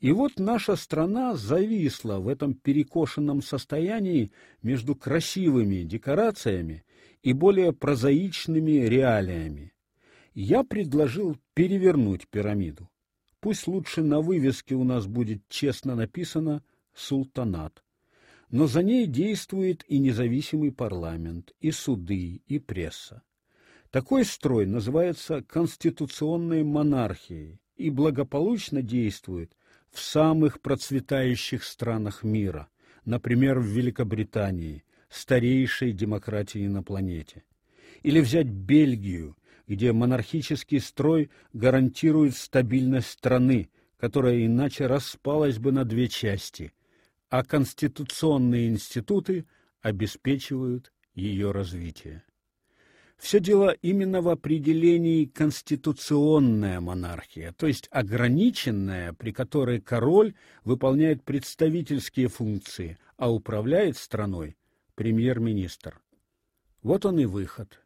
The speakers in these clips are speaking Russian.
И вот наша страна зависла в этом перекошенном состоянии между красивыми декорациями и более прозаичными реалиями. Я предложил перевернуть пирамиду. Пусть лучше на вывеске у нас будет честно написано «Султанат». Но за ней действует и независимый парламент, и суды, и пресса. Такой строй называется конституционной монархией и благополучно действует в самых процветающих странах мира, например, в Великобритании, старейшей демократии на планете. Или взять Бельгию, где монархический строй гарантирует стабильность страны, которая иначе распалась бы на две части, а конституционные институты обеспечивают ее развитие. Все дело именно в определении конституционная монархия, то есть ограниченная, при которой король выполняет представительские функции, а управляет страной премьер-министр. Вот он и выход.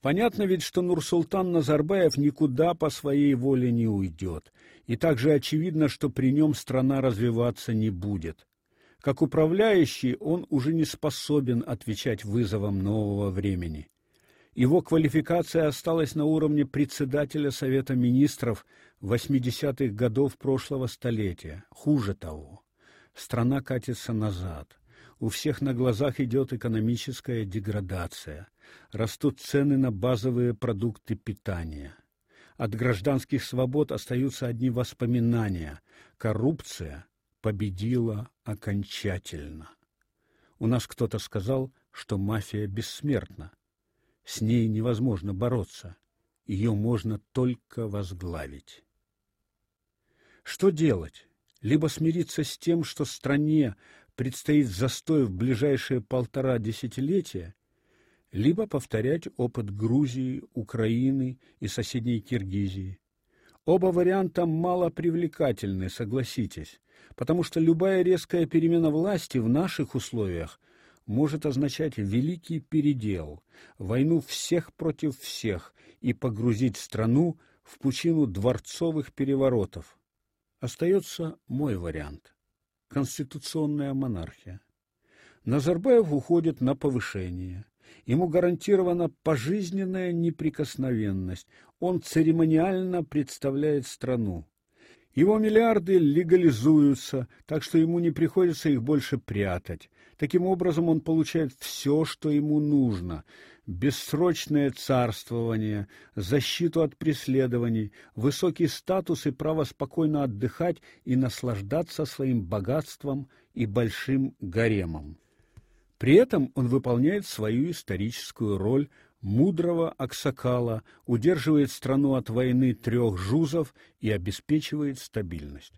Понятно ведь, что Нурсултан Назарбаев никуда по своей воле не уйдет, и также очевидно, что при нем страна развиваться не будет. Как управляющий он уже не способен отвечать вызовам нового времени. Его квалификация осталась на уровне председателя Совета министров 80-х годов прошлого столетия. Хуже того, страна катится назад. У всех на глазах идет экономическая деградация. Растут цены на базовые продукты питания. От гражданских свобод остаются одни воспоминания. Коррупция победила окончательно. У нас кто-то сказал, что мафия бессмертна. С ней невозможно бороться, ее можно только возглавить. Что делать? Либо смириться с тем, что стране предстоит застой в ближайшие полтора десятилетия, либо повторять опыт Грузии, Украины и соседней Киргизии. Оба варианта мало привлекательны, согласитесь, потому что любая резкая перемена власти в наших условиях может означать великий передел, войну всех против всех и погрузить страну в пучину дворцовых переворотов. Остается мой вариант конституционная монархия. Назарбаев уходит на повышение. Ему гарантирована пожизненная неприкосновенность. Он церемониально представляет страну. Его миллиарды легализуются, так что ему не приходится их больше прятать. Таким образом он получает все, что ему нужно: бессрочное царствование, защиту от преследований, высокий статус и право спокойно отдыхать и наслаждаться своим богатством и большим гаремом. При этом он выполняет свою историческую роль мудрого аксакала, удерживает страну от войны трех жузов и обеспечивает стабильность.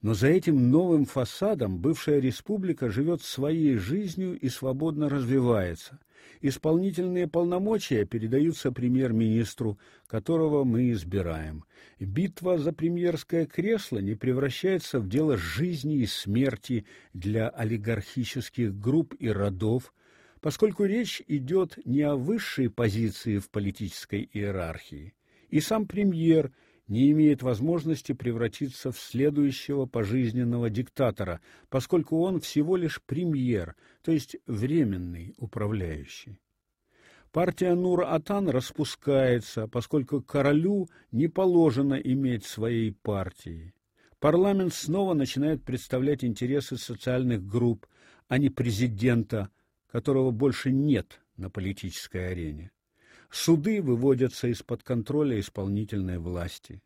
Но за этим новым фасадом бывшая республика живет своей жизнью и свободно развивается. Исполнительные полномочия передаются премьер-министру, которого мы избираем. Битва за премьерское кресло не превращается в дело жизни и смерти для олигархических групп и родов, поскольку речь идет не о высшей позиции в политической иерархии. И сам премьер не имеет возможности превратиться в следующего пожизненного диктатора, поскольку он всего лишь премьер, то есть временный управляющий. Партия Нур-Атан распускается, поскольку королю не положено иметь своей партии. Парламент снова начинает представлять интересы социальных групп, а не президента, которого больше нет на политической арене. Суды выводятся из-под контроля исполнительной власти.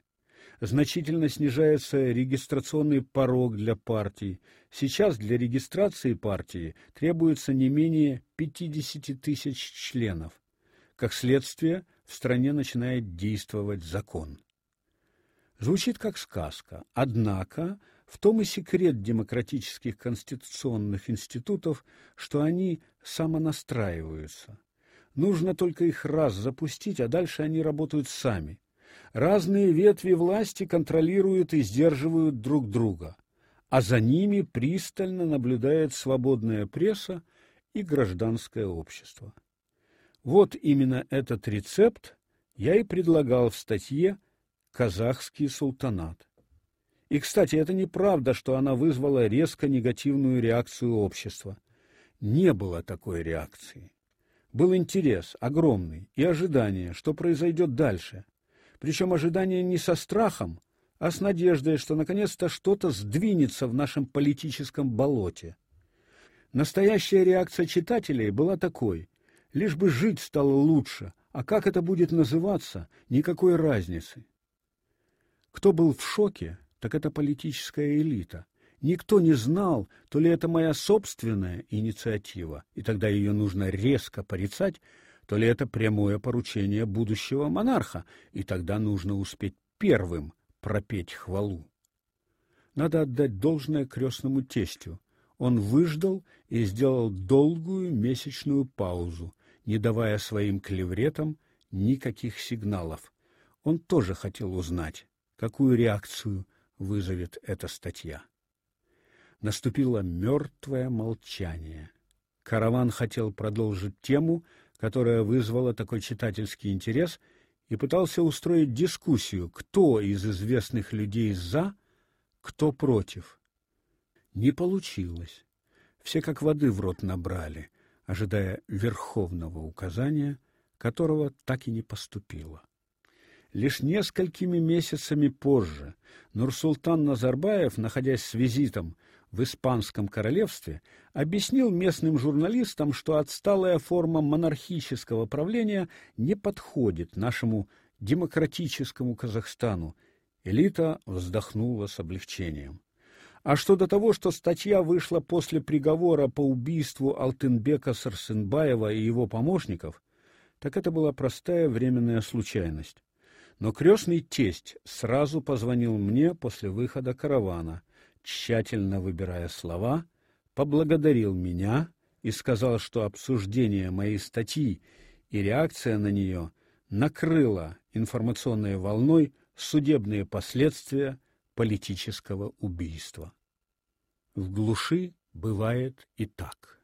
Значительно снижается регистрационный порог для партий. Сейчас для регистрации партии требуется не менее 50 тысяч членов. Как следствие, в стране начинает действовать закон. Звучит как сказка, однако в том и секрет демократических конституционных институтов, что они самонастраиваются. Нужно только их раз запустить, а дальше они работают сами. Разные ветви власти контролируют и сдерживают друг друга, а за ними пристально наблюдает свободная пресса и гражданское общество. Вот именно этот рецепт я и предлагал в статье Казахский султанат. И, кстати, это неправда, что она вызвала резко негативную реакцию общества. Не было такой реакции. Был интерес огромный и ожидание, что произойдет дальше. Причем ожидание не со страхом, а с надеждой, что наконец-то что-то сдвинется в нашем политическом болоте. Настоящая реакция читателей была такой: лишь бы жить стало лучше, а как это будет называться, никакой разницы. Кто был в шоке, так это политическая элита. Никто не знал, то ли это моя собственная инициатива, и тогда ее нужно резко порицать, то ли это прямое поручение будущего монарха, и тогда нужно успеть первым пропеть хвалу. Надо отдать должное крестному тестю. Он выждал и сделал долгую месячную паузу, не давая своим клевретам никаких сигналов. Он тоже хотел узнать, какую реакцию вызовет эта статья. Наступило мертвое молчание. Караван хотел продолжить тему, которая вызвала такой читательский интерес, и пытался устроить дискуссию, кто из известных людей за, кто против. Не получилось. Все как воды в рот набрали, ожидая верховного указания, которого так и не поступило. Лишь несколькими месяцами позже Нурсултан Назарбаев, находясь с визитом в испанском королевстве, объяснил местным журналистам, что отсталая форма монархического правления не подходит нашему демократическому Казахстану. Элита вздохнула с облегчением. А что до того, что статья вышла после приговора по убийству Алтынбека Сарсенбаева и его помощников, так это была простая временная случайность. Но крестный тесть сразу позвонил мне после выхода каравана, тщательно выбирая слова, поблагодарил меня и сказал, что обсуждение моей статьи и реакция на нее накрыла информационной волной судебные последствия политического убийства. В глуши бывает и так.